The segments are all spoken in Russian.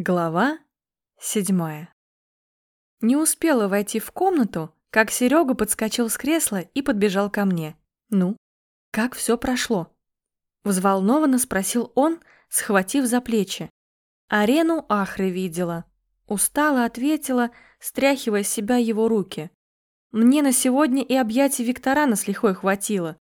Глава седьмая. Не успела войти в комнату, как Серега подскочил с кресла и подбежал ко мне. «Ну, как все прошло?» Взволнованно спросил он, схватив за плечи. Арену Ахры видела. Устала ответила, стряхивая с себя его руки. «Мне на сегодня и объятий Викторана с лихой хватило.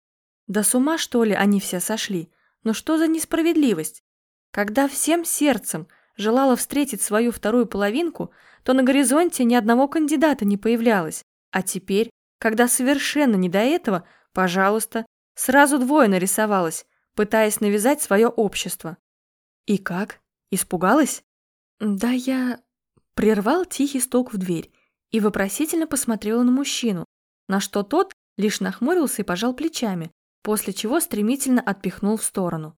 Да с ума, что ли, они все сошли? Но что за несправедливость? Когда всем сердцем – желала встретить свою вторую половинку, то на горизонте ни одного кандидата не появлялось. А теперь, когда совершенно не до этого, пожалуйста, сразу двое нарисовалось, пытаясь навязать свое общество. И как? Испугалась? Да я... Прервал тихий стук в дверь и вопросительно посмотрела на мужчину, на что тот лишь нахмурился и пожал плечами, после чего стремительно отпихнул в сторону.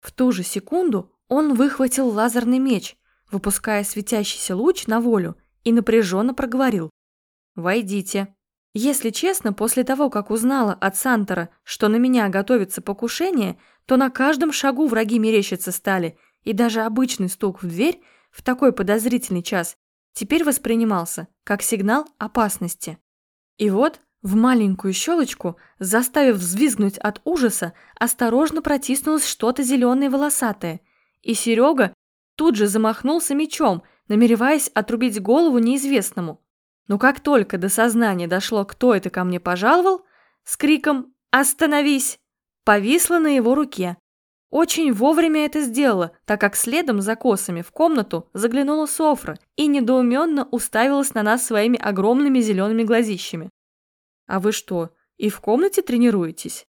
В ту же секунду он выхватил лазерный меч, выпуская светящийся луч на волю, и напряженно проговорил. «Войдите». Если честно, после того, как узнала от Сантора, что на меня готовится покушение, то на каждом шагу враги мерещиться стали, и даже обычный стук в дверь в такой подозрительный час теперь воспринимался как сигнал опасности. И вот в маленькую щелочку, заставив взвизгнуть от ужаса, осторожно протиснулось что-то зеленое волосатое – и Серега тут же замахнулся мечом, намереваясь отрубить голову неизвестному. Но как только до сознания дошло, кто это ко мне пожаловал, с криком «Остановись!» повисла на его руке. Очень вовремя это сделала, так как следом за косами в комнату заглянула Софра и недоуменно уставилась на нас своими огромными зелеными глазищами. «А вы что, и в комнате тренируетесь?»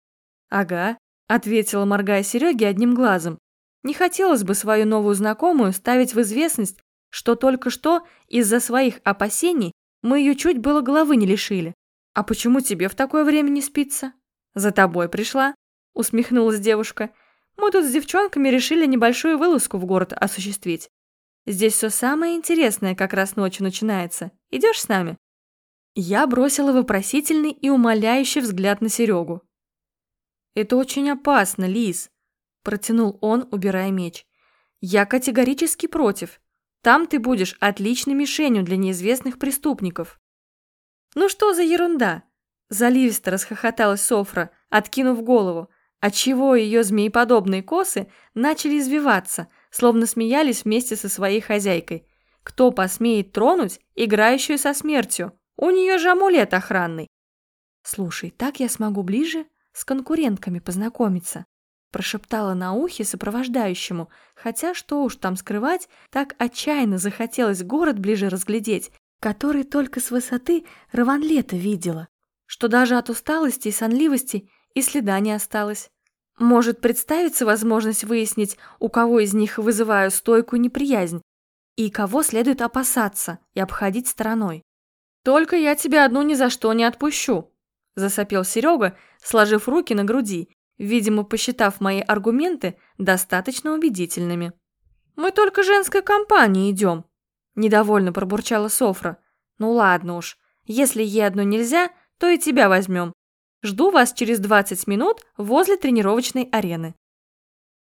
«Ага», — ответила, моргая Сереге одним глазом. Не хотелось бы свою новую знакомую ставить в известность, что только что из-за своих опасений мы ее чуть было головы не лишили. А почему тебе в такое время не спится? За тобой пришла, усмехнулась девушка. Мы тут с девчонками решили небольшую вылазку в город осуществить. Здесь все самое интересное как раз ночью начинается. Идешь с нами? Я бросила вопросительный и умоляющий взгляд на Серегу. «Это очень опасно, Лиз протянул он, убирая меч. «Я категорически против. Там ты будешь отличной мишенью для неизвестных преступников». «Ну что за ерунда?» Заливисто расхохоталась Софра, откинув голову, отчего ее змееподобные косы начали извиваться, словно смеялись вместе со своей хозяйкой. Кто посмеет тронуть играющую со смертью? У нее же амулет охранный. Слушай, так я смогу ближе с конкурентками познакомиться прошептала на ухе сопровождающему, хотя что уж там скрывать, так отчаянно захотелось город ближе разглядеть, который только с высоты Раванлета видела, что даже от усталости и сонливости и следа не осталось. Может представиться возможность выяснить, у кого из них вызываю стойкую неприязнь, и кого следует опасаться и обходить стороной. «Только я тебя одну ни за что не отпущу», – засопел Серега, сложив руки на груди видимо, посчитав мои аргументы достаточно убедительными. «Мы только женской компанией идем», – недовольно пробурчала Софра. «Ну ладно уж, если ей одно нельзя, то и тебя возьмем. Жду вас через 20 минут возле тренировочной арены».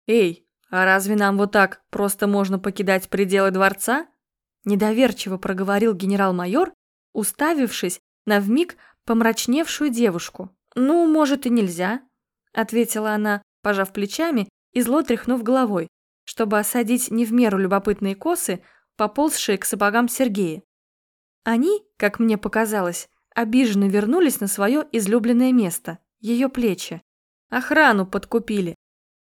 «Эй, а разве нам вот так просто можно покидать пределы дворца?» Недоверчиво проговорил генерал-майор, уставившись на вмиг помрачневшую девушку. «Ну, может, и нельзя», ответила она, пожав плечами и зло тряхнув головой, чтобы осадить не в меру любопытные косы, поползшие к сапогам Сергея. Они, как мне показалось, обиженно вернулись на свое излюбленное место, ее плечи. Охрану подкупили.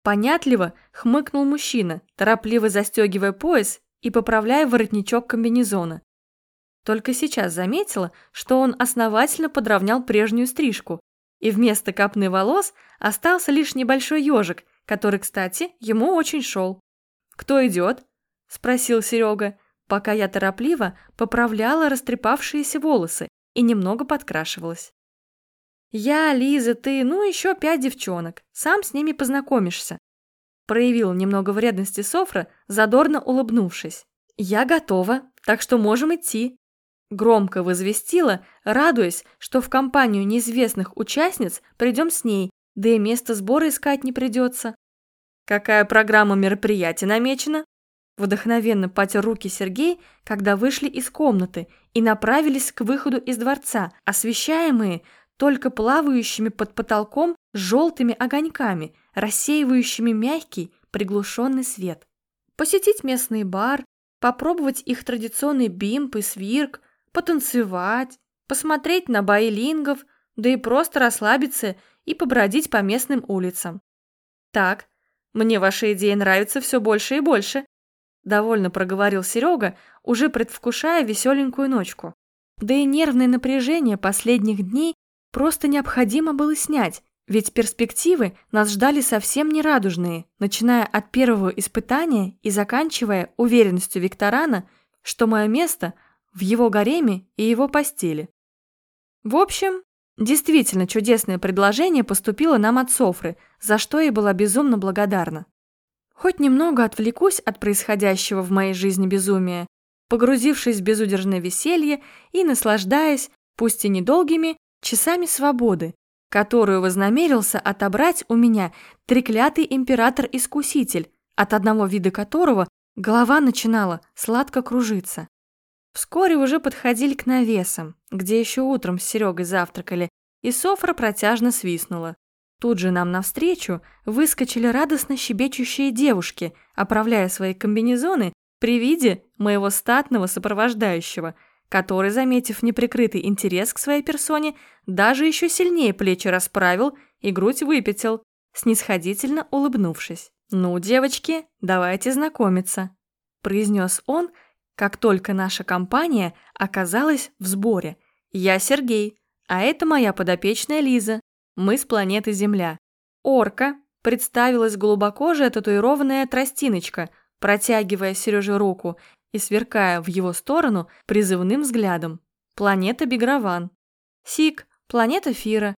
Понятливо хмыкнул мужчина, торопливо застегивая пояс и поправляя воротничок комбинезона. Только сейчас заметила, что он основательно подровнял прежнюю стрижку, и вместо копны волос остался лишь небольшой ежик, который, кстати, ему очень шел. «Кто идет?» – спросил Серега, пока я торопливо поправляла растрепавшиеся волосы и немного подкрашивалась. «Я, Лиза, ты, ну еще пять девчонок. Сам с ними познакомишься», – проявил немного вредности Софра, задорно улыбнувшись. «Я готова, так что можем идти», Громко возвестила, радуясь, что в компанию неизвестных участниц придем с ней, да и место сбора искать не придется. «Какая программа мероприятий намечена?» Вдохновенно потер руки Сергей, когда вышли из комнаты и направились к выходу из дворца, освещаемые только плавающими под потолком желтыми огоньками, рассеивающими мягкий приглушенный свет. Посетить местный бар, попробовать их традиционный бимп и свирк, потанцевать, посмотреть на бои лингов, да и просто расслабиться и побродить по местным улицам. Так, мне ваша идея нравится все больше и больше, довольно проговорил Серега, уже предвкушая веселенькую ночку. Да и нервное напряжение последних дней просто необходимо было снять, ведь перспективы нас ждали совсем не радужные, начиная от первого испытания и заканчивая уверенностью Викторана, что мое место в его гареме и его постели. В общем, действительно чудесное предложение поступило нам от Софры, за что я была безумно благодарна. Хоть немного отвлекусь от происходящего в моей жизни безумия, погрузившись в безудержное веселье и наслаждаясь, пусть и недолгими, часами свободы, которую вознамерился отобрать у меня треклятый император-искуситель, от одного вида которого голова начинала сладко кружиться. Вскоре уже подходили к навесам, где еще утром с Серегой завтракали, и Софра протяжно свистнула. Тут же нам навстречу выскочили радостно щебечущие девушки, оправляя свои комбинезоны при виде моего статного сопровождающего – который, заметив неприкрытый интерес к своей персоне, даже еще сильнее плечи расправил и грудь выпятил, снисходительно улыбнувшись. «Ну, девочки, давайте знакомиться», – произнес он, как только наша компания оказалась в сборе. «Я Сергей, а это моя подопечная Лиза. Мы с планеты Земля. Орка», – представилась глубокожая татуированная тростиночка, протягивая Сереже руку, и сверкая в его сторону призывным взглядом. Планета Бегрован. Сик, планета Фира.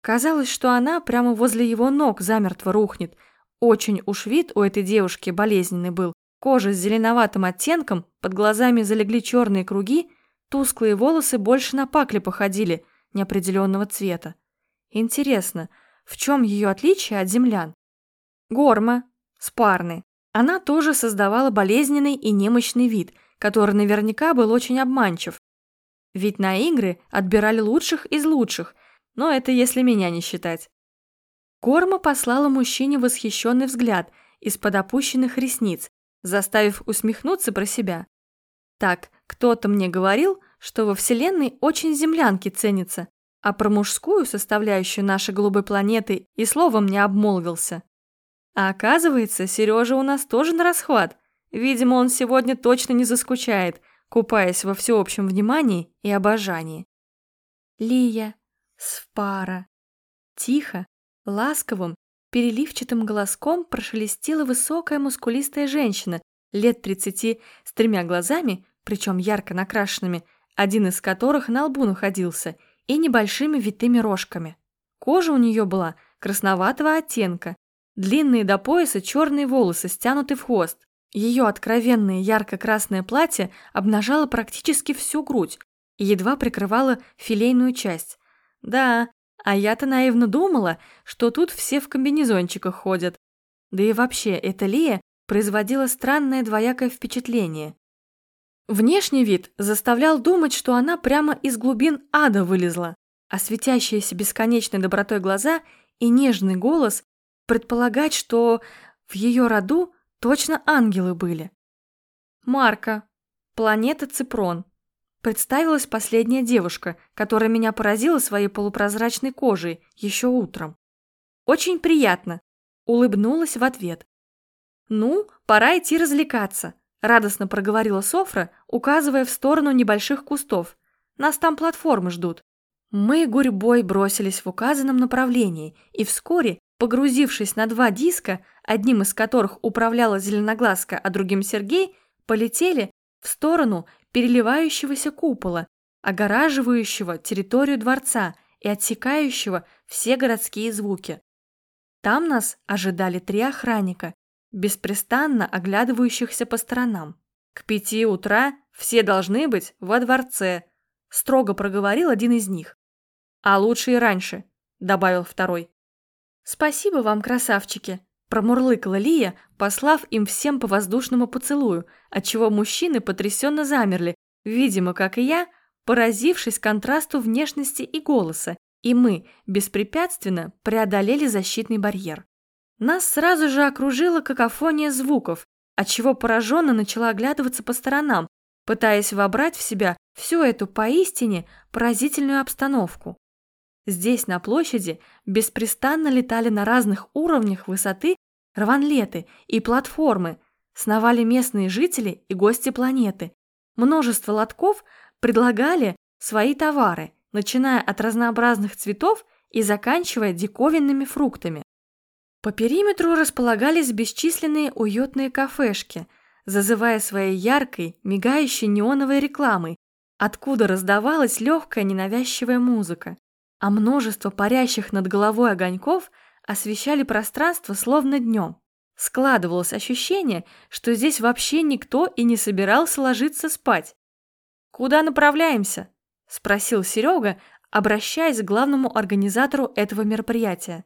Казалось, что она прямо возле его ног замертво рухнет. Очень уж вид у этой девушки болезненный был. Кожа с зеленоватым оттенком, под глазами залегли черные круги, тусклые волосы больше на пакли походили, неопределенного цвета. Интересно, в чем ее отличие от землян? Горма, спарны, она тоже создавала болезненный и немощный вид, который наверняка был очень обманчив. Ведь на игры отбирали лучших из лучших, но это если меня не считать. Корма послала мужчине восхищенный взгляд из-под опущенных ресниц, заставив усмехнуться про себя. Так, кто-то мне говорил, что во Вселенной очень землянки ценятся, а про мужскую составляющую нашей голубой планеты и словом не обмолвился. А оказывается, Сережа у нас тоже на расхват. Видимо, он сегодня точно не заскучает, купаясь во всеобщем внимании и обожании. Лия, Спара. Тихо, ласковым, переливчатым голоском прошелестела высокая мускулистая женщина лет тридцати с тремя глазами, причем ярко накрашенными, один из которых на лбу находился, и небольшими витыми рожками. Кожа у нее была красноватого оттенка, Длинные до пояса черные волосы стянуты в хвост. Ее откровенное ярко-красное платье обнажало практически всю грудь и едва прикрывало филейную часть. Да, а я-то наивно думала, что тут все в комбинезончиках ходят. Да и вообще, эта Лия производила странное двоякое впечатление. Внешний вид заставлял думать, что она прямо из глубин ада вылезла, а светящиеся бесконечной добротой глаза и нежный голос предполагать, что в ее роду точно ангелы были. Марка, планета Ципрон. Представилась последняя девушка, которая меня поразила своей полупрозрачной кожей еще утром. Очень приятно, улыбнулась в ответ. Ну, пора идти развлекаться, радостно проговорила Софра, указывая в сторону небольших кустов. Нас там платформы ждут. Мы гурьбой бросились в указанном направлении, и вскоре Погрузившись на два диска, одним из которых управляла Зеленоглазка, а другим Сергей, полетели в сторону переливающегося купола, огораживающего территорию дворца и отсекающего все городские звуки. Там нас ожидали три охранника, беспрестанно оглядывающихся по сторонам. К пяти утра все должны быть во дворце, строго проговорил один из них. А лучше и раньше, добавил второй. «Спасибо вам, красавчики!» Промурлыкала Лия, послав им всем по воздушному поцелую, отчего мужчины потрясенно замерли, видимо, как и я, поразившись контрасту внешности и голоса, и мы беспрепятственно преодолели защитный барьер. Нас сразу же окружила какофония звуков, отчего пораженно начала оглядываться по сторонам, пытаясь вобрать в себя всю эту поистине поразительную обстановку. Здесь, на площади, беспрестанно летали на разных уровнях высоты рванлеты и платформы, сновали местные жители и гости планеты. Множество лотков предлагали свои товары, начиная от разнообразных цветов и заканчивая диковинными фруктами. По периметру располагались бесчисленные уютные кафешки, зазывая своей яркой, мигающей неоновой рекламой, откуда раздавалась легкая ненавязчивая музыка, а множество парящих над головой огоньков освещали пространство словно днем. Складывалось ощущение, что здесь вообще никто и не собирался ложиться спать. «Куда направляемся?» – спросил Серега, обращаясь к главному организатору этого мероприятия.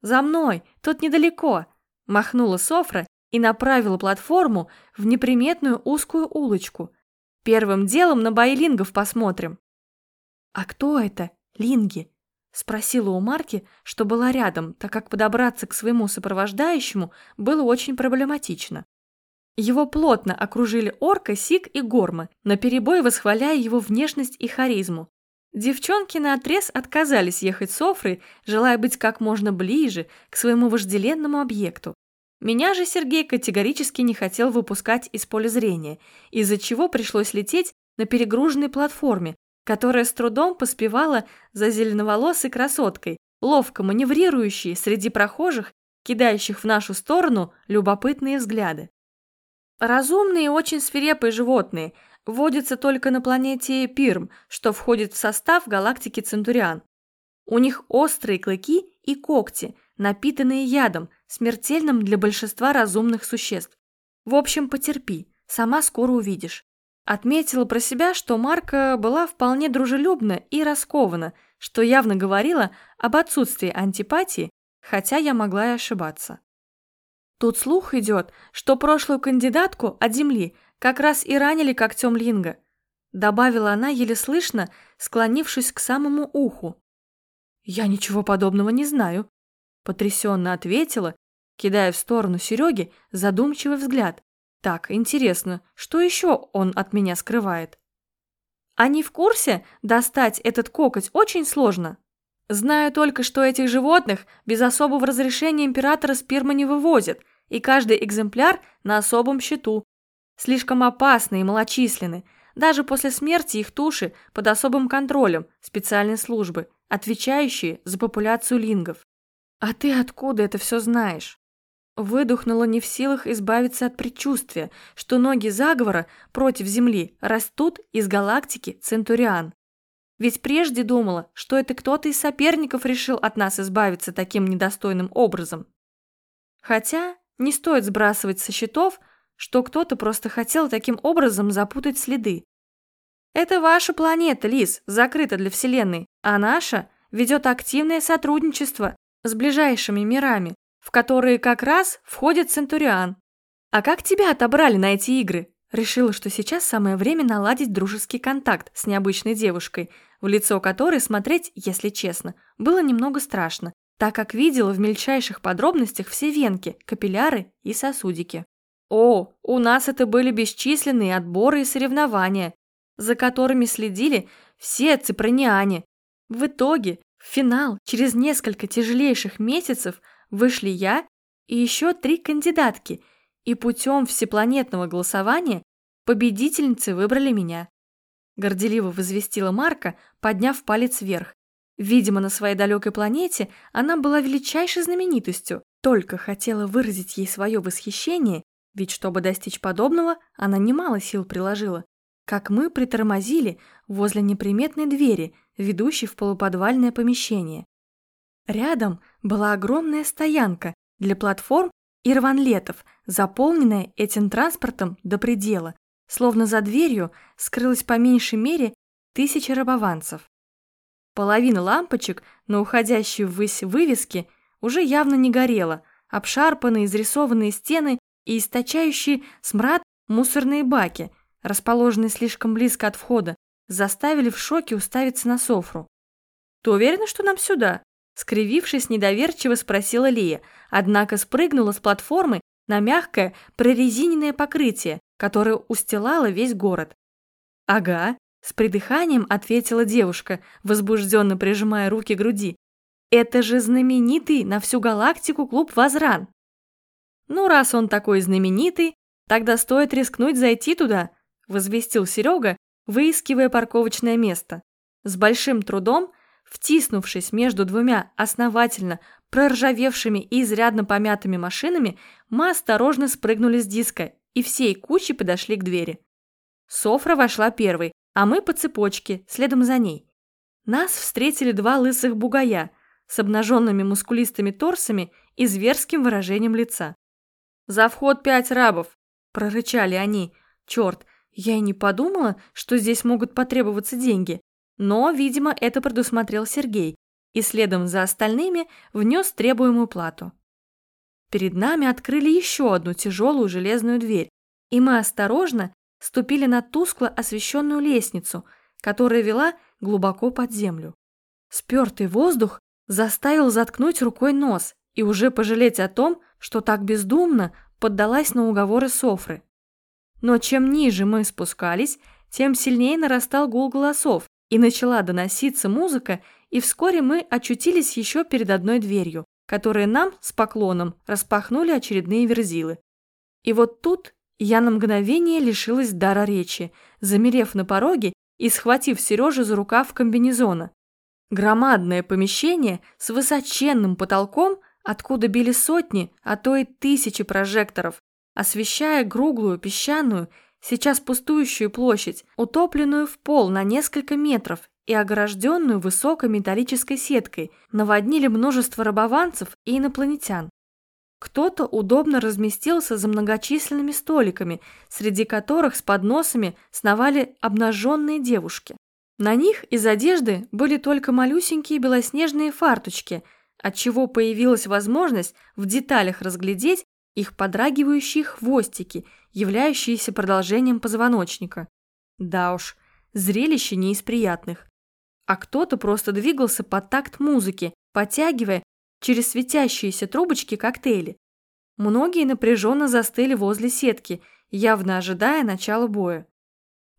«За мной, тут недалеко», – махнула Софра и направила платформу в неприметную узкую улочку. «Первым делом на бойлингов посмотрим». «А кто это, линги?» – спросила у Марки, что была рядом, так как подобраться к своему сопровождающему было очень проблематично. Его плотно окружили Орка, Сик и Горма, наперебой восхваляя его внешность и харизму. Девчонки наотрез отказались ехать с Офрой, желая быть как можно ближе к своему вожделенному объекту. Меня же Сергей категорически не хотел выпускать из поля зрения, из-за чего пришлось лететь на перегруженной платформе, которая с трудом поспевала за зеленоволосой красоткой, ловко маневрирующей среди прохожих, кидающих в нашу сторону любопытные взгляды. Разумные и очень свирепые животные – водится только на планете Пирм, что входит в состав галактики Центуриан. У них острые клыки и когти, напитанные ядом, смертельным для большинства разумных существ. В общем, потерпи, сама скоро увидишь. Отметила про себя, что Марка была вполне дружелюбна и раскована, что явно говорила об отсутствии антипатии, хотя я могла и ошибаться. Тут слух идет, что прошлую кандидатку от Земли как раз и ранили когтем Линга», добавила она еле слышно, склонившись к самому уху. «Я ничего подобного не знаю», потрясенно ответила, кидая в сторону Сереги задумчивый взгляд. «Так, интересно, что еще он от меня скрывает?» «Они в курсе, достать этот кокоть очень сложно?» Знаю только, что этих животных без особого разрешения императора Спирма не вывозят, и каждый экземпляр на особом счету, Слишком опасны и малочисленны. Даже после смерти их туши под особым контролем специальной службы, отвечающие за популяцию лингов. «А ты откуда это все знаешь?» Выдохнула не в силах избавиться от предчувствия, что ноги заговора против Земли растут из галактики Центуриан. Ведь прежде думала, что это кто-то из соперников решил от нас избавиться таким недостойным образом. Хотя не стоит сбрасывать со счетов, что кто-то просто хотел таким образом запутать следы. Это ваша планета, Лис, закрыта для Вселенной, а наша ведет активное сотрудничество с ближайшими мирами, в которые как раз входит Центуриан. А как тебя отобрали на эти игры? Решила, что сейчас самое время наладить дружеский контакт с необычной девушкой, в лицо которой смотреть, если честно, было немного страшно, так как видела в мельчайших подробностях все венки, капилляры и сосудики. О, у нас это были бесчисленные отборы и соревнования, за которыми следили все цифрониане. В итоге, в финал через несколько тяжелейших месяцев вышли я и еще три кандидатки, и путем всепланетного голосования победительницы выбрали меня. Горделиво возвестила Марка, подняв палец вверх. Видимо, на своей далекой планете она была величайшей знаменитостью, только хотела выразить ей свое восхищение ведь чтобы достичь подобного, она немало сил приложила. Как мы притормозили возле неприметной двери, ведущей в полуподвальное помещение. Рядом была огромная стоянка для платформ и рванлетов, заполненная этим транспортом до предела, словно за дверью скрылась по меньшей мере тысяча рабованцев. Половина лампочек на уходящей ввысь вывеске уже явно не горела, обшарпанные, изрисованные стены и источающие смрад мусорные баки, расположенные слишком близко от входа, заставили в шоке уставиться на Софру. «Ты уверена, что нам сюда?» Скривившись, недоверчиво спросила Лия, однако спрыгнула с платформы на мягкое прорезиненное покрытие, которое устилало весь город. «Ага», – с придыханием ответила девушка, возбужденно прижимая руки к груди. «Это же знаменитый на всю галактику клуб «Возран». «Ну, раз он такой знаменитый, тогда стоит рискнуть зайти туда», – возвестил Серега, выискивая парковочное место. С большим трудом – Втиснувшись между двумя основательно проржавевшими и изрядно помятыми машинами, мы осторожно спрыгнули с диска и всей кучей подошли к двери. Софра вошла первой, а мы по цепочке, следом за ней. Нас встретили два лысых бугая с обнаженными мускулистыми торсами и зверским выражением лица. «За вход пять рабов!» – прорычали они. «Черт, я и не подумала, что здесь могут потребоваться деньги. Но, видимо, это предусмотрел Сергей и следом за остальными внес требуемую плату. Перед нами открыли еще одну тяжелую железную дверь, и мы осторожно ступили на тускло освещенную лестницу, которая вела глубоко под землю. Спертый воздух заставил заткнуть рукой нос и уже пожалеть о том, что так бездумно поддалась на уговоры Софры. Но чем ниже мы спускались, тем сильнее нарастал гул голосов, и начала доноситься музыка, и вскоре мы очутились еще перед одной дверью, которые нам с поклоном распахнули очередные верзилы. И вот тут я на мгновение лишилась дара речи, замерев на пороге и схватив Сережу за рукав комбинезона. Громадное помещение с высоченным потолком, откуда били сотни, а то и тысячи прожекторов, освещая круглую песчаную сейчас пустующую площадь, утопленную в пол на несколько метров и огражденную высокой металлической сеткой, наводнили множество рабованцев и инопланетян. Кто-то удобно разместился за многочисленными столиками, среди которых с подносами сновали обнаженные девушки. На них из одежды были только малюсенькие белоснежные фарточки, отчего появилась возможность в деталях разглядеть их подрагивающие хвостики, являющиеся продолжением позвоночника. Да уж, зрелище не из приятных. А кто-то просто двигался под такт музыки, потягивая через светящиеся трубочки коктейли. Многие напряженно застыли возле сетки, явно ожидая начала боя.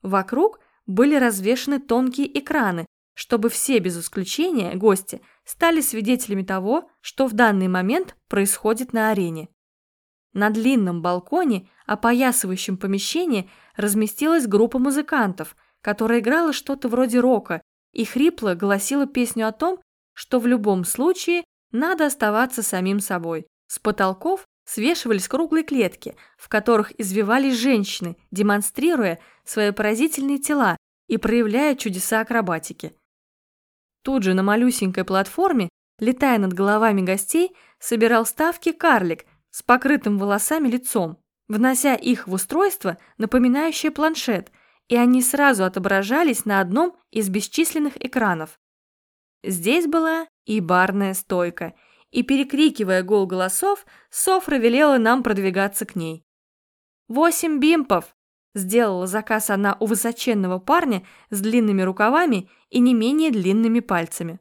Вокруг были развешаны тонкие экраны, чтобы все без исключения гости стали свидетелями того, что в данный момент происходит на арене. На длинном балконе, опоясывающем помещение, разместилась группа музыкантов, которая играла что-то вроде рока и хрипло голосила песню о том, что в любом случае надо оставаться самим собой. С потолков свешивались круглые клетки, в которых извивались женщины, демонстрируя свои поразительные тела и проявляя чудеса акробатики. Тут же на малюсенькой платформе, летая над головами гостей, собирал ставки карлик с покрытым волосами лицом, внося их в устройство, напоминающее планшет, и они сразу отображались на одном из бесчисленных экранов. Здесь была и барная стойка, и, перекрикивая гол голосов, Софра велела нам продвигаться к ней. «Восемь бимпов!» – сделала заказ она у высоченного парня с длинными рукавами и не менее длинными пальцами.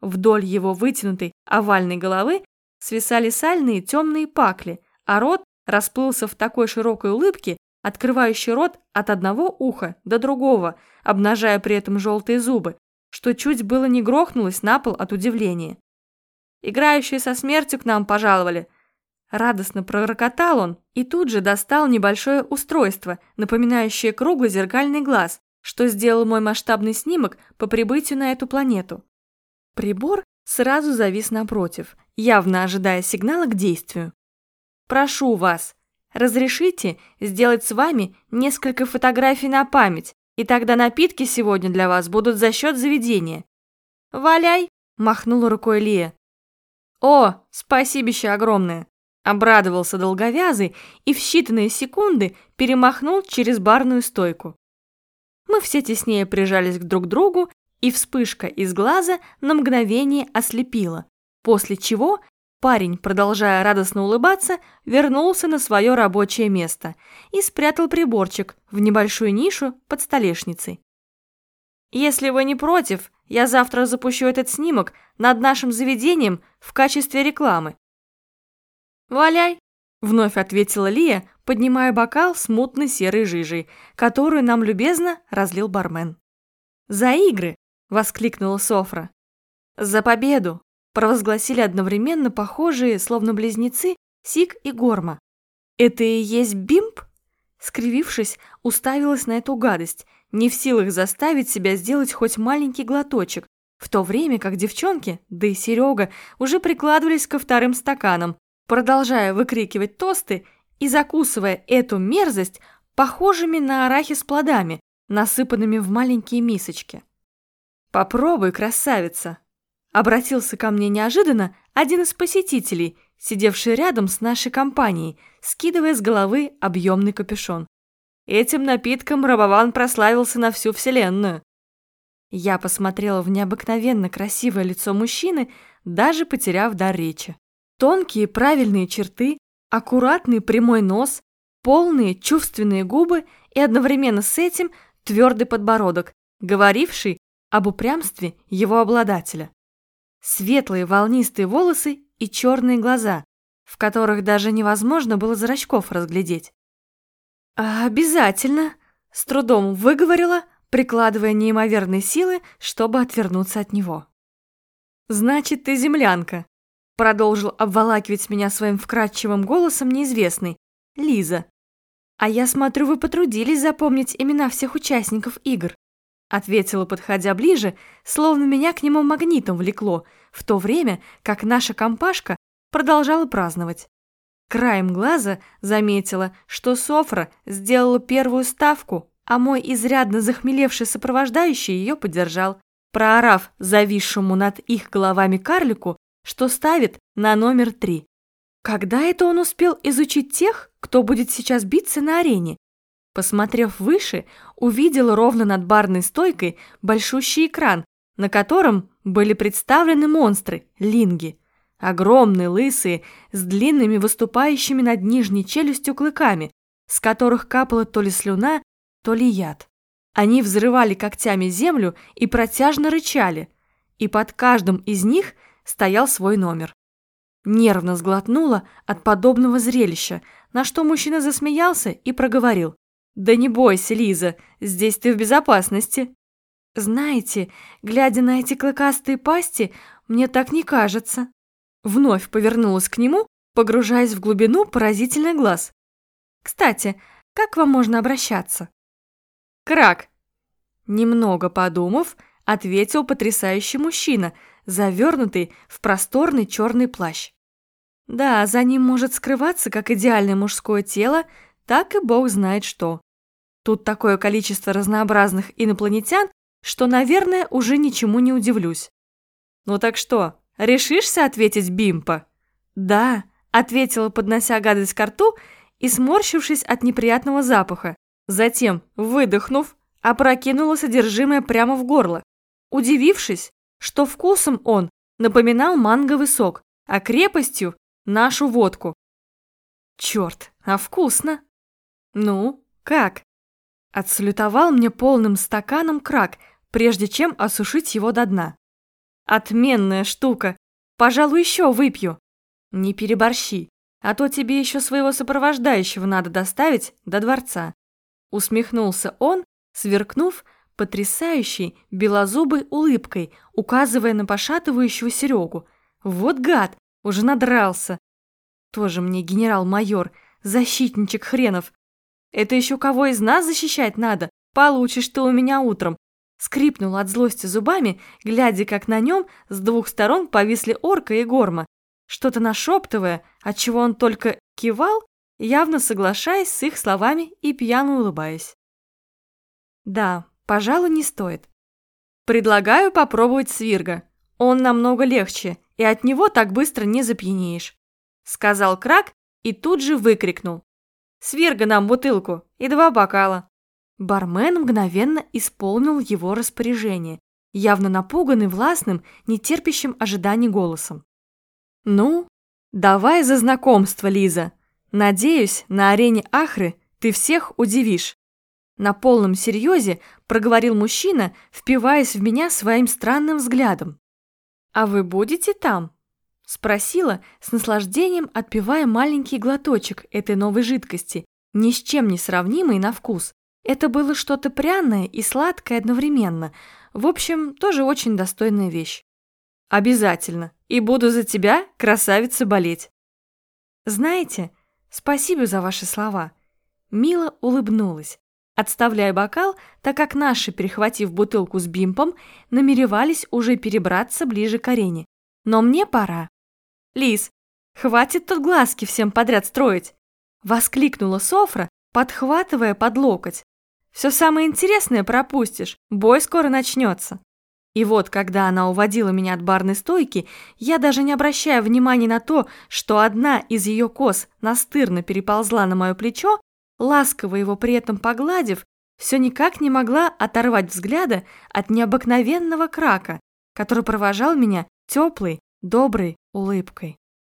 Вдоль его вытянутой овальной головы свисали сальные темные пакли, а рот расплылся в такой широкой улыбке, открывающей рот от одного уха до другого, обнажая при этом желтые зубы, что чуть было не грохнулось на пол от удивления. «Играющие со смертью к нам пожаловали!» Радостно пророкотал он и тут же достал небольшое устройство, напоминающее круглый зеркальный глаз, что сделал мой масштабный снимок по прибытию на эту планету. Прибор сразу завис напротив, явно ожидая сигнала к действию. «Прошу вас, разрешите сделать с вами несколько фотографий на память, и тогда напитки сегодня для вас будут за счет заведения». «Валяй!» – махнула рукой Лия. «О, спасибище огромное!» – обрадовался долговязый и в считанные секунды перемахнул через барную стойку. Мы все теснее прижались друг к другу и вспышка из глаза на мгновение ослепила, после чего парень, продолжая радостно улыбаться, вернулся на свое рабочее место и спрятал приборчик в небольшую нишу под столешницей. «Если вы не против, я завтра запущу этот снимок над нашим заведением в качестве рекламы». «Валяй!» – вновь ответила Лия, поднимая бокал с мутной серой жижей, которую нам любезно разлил бармен. «За игры!» – воскликнула Софра. «За победу!» – провозгласили одновременно похожие, словно близнецы, Сик и Горма. «Это и есть бимп?» Скривившись, уставилась на эту гадость, не в силах заставить себя сделать хоть маленький глоточек, в то время как девчонки, да и Серега, уже прикладывались ко вторым стаканам, продолжая выкрикивать тосты и закусывая эту мерзость похожими на арахи с плодами, насыпанными в маленькие мисочки. «Попробуй, красавица!» Обратился ко мне неожиданно один из посетителей, сидевший рядом с нашей компанией, скидывая с головы объемный капюшон. Этим напитком Рабован прославился на всю вселенную. Я посмотрела в необыкновенно красивое лицо мужчины, даже потеряв дар речи. Тонкие правильные черты, аккуратный прямой нос, полные чувственные губы и одновременно с этим твердый подбородок, говоривший об упрямстве его обладателя. Светлые волнистые волосы и черные глаза, в которых даже невозможно было зрачков разглядеть. «Обязательно!» – с трудом выговорила, прикладывая неимоверные силы, чтобы отвернуться от него. «Значит, ты землянка», – продолжил обволакивать меня своим вкрадчивым голосом неизвестный, Лиза. «А я смотрю, вы потрудились запомнить имена всех участников игр», – ответила, подходя ближе, словно меня к нему магнитом влекло, в то время как наша компашка продолжала праздновать. Краем глаза заметила, что Софра сделала первую ставку, а мой изрядно захмелевший сопровождающий ее поддержал, проорав зависшему над их головами карлику, что ставит на номер три. Когда это он успел изучить тех, кто будет сейчас биться на арене? Посмотрев выше, увидел ровно над барной стойкой большущий экран, на котором были представлены монстры, линги – Огромные, лысые, с длинными выступающими над нижней челюстью клыками, с которых капала то ли слюна, то ли яд. Они взрывали когтями землю и протяжно рычали, и под каждым из них стоял свой номер. Нервно сглотнула от подобного зрелища, на что мужчина засмеялся и проговорил. «Да не бойся, Лиза, здесь ты в безопасности». «Знаете, глядя на эти клыкастые пасти, мне так не кажется», Вновь повернулась к нему, погружаясь в глубину поразительный глаз. «Кстати, как вам можно обращаться?» «Крак!» Немного подумав, ответил потрясающий мужчина, завернутый в просторный черный плащ. Да, за ним может скрываться как идеальное мужское тело, так и бог знает что. Тут такое количество разнообразных инопланетян, что, наверное, уже ничему не удивлюсь. Ну так что, Решишься ответить Бимпа?» «Да», — ответила, поднося гадость к рту и сморщившись от неприятного запаха. Затем, выдохнув, опрокинула содержимое прямо в горло, удивившись, что вкусом он напоминал манговый сок, а крепостью – нашу водку. Черт, а вкусно! Ну, как? Отсалютовал мне полным стаканом крак, прежде чем осушить его до дна. Отменная штука. Пожалуй, еще выпью. Не переборщи, а то тебе еще своего сопровождающего надо доставить до дворца. Усмехнулся он, сверкнув потрясающей белозубой улыбкой, указывая на пошатывающего Серегу. Вот гад, уже надрался. Тоже мне генерал-майор, защитничек хренов. Это еще кого из нас защищать надо? Получишь ты у меня утром, Скрипнул от злости зубами, глядя, как на нем с двух сторон повисли орка и горма, что-то нашептывая, отчего он только кивал, явно соглашаясь с их словами и пьяно улыбаясь. Да, пожалуй, не стоит. Предлагаю попробовать свирга. Он намного легче, и от него так быстро не запьянеешь. Сказал Крак и тут же выкрикнул. Свирга нам бутылку и два бокала. Бармен мгновенно исполнил его распоряжение, явно напуганный властным, нетерпящим ожиданий голосом. «Ну, Давай за знакомство, Лиза. Надеюсь, на арене Ахры ты всех удивишь. На полном серьезе проговорил мужчина, впиваясь в меня своим странным взглядом. «А вы будете там?» Спросила, с наслаждением отпивая маленький глоточек этой новой жидкости, ни с чем не сравнимый на вкус. Это было что-то пряное и сладкое одновременно. В общем, тоже очень достойная вещь. «Обязательно. И буду за тебя, красавица, болеть». «Знаете, спасибо за ваши слова». Мила улыбнулась отставляя бокал, так как наши, перехватив бутылку с бимпом, намеревались уже перебраться ближе к арене. Но мне пора. «Лис, хватит тут глазки всем подряд строить!» Воскликнула Софра, подхватывая под локоть. «Все самое интересное пропустишь, бой скоро начнется». И вот, когда она уводила меня от барной стойки, я даже не обращая внимания на то, что одна из ее кос настырно переползла на мое плечо, ласково его при этом погладив, все никак не могла оторвать взгляда от необыкновенного крака, который провожал меня теплой, доброй улыбкой.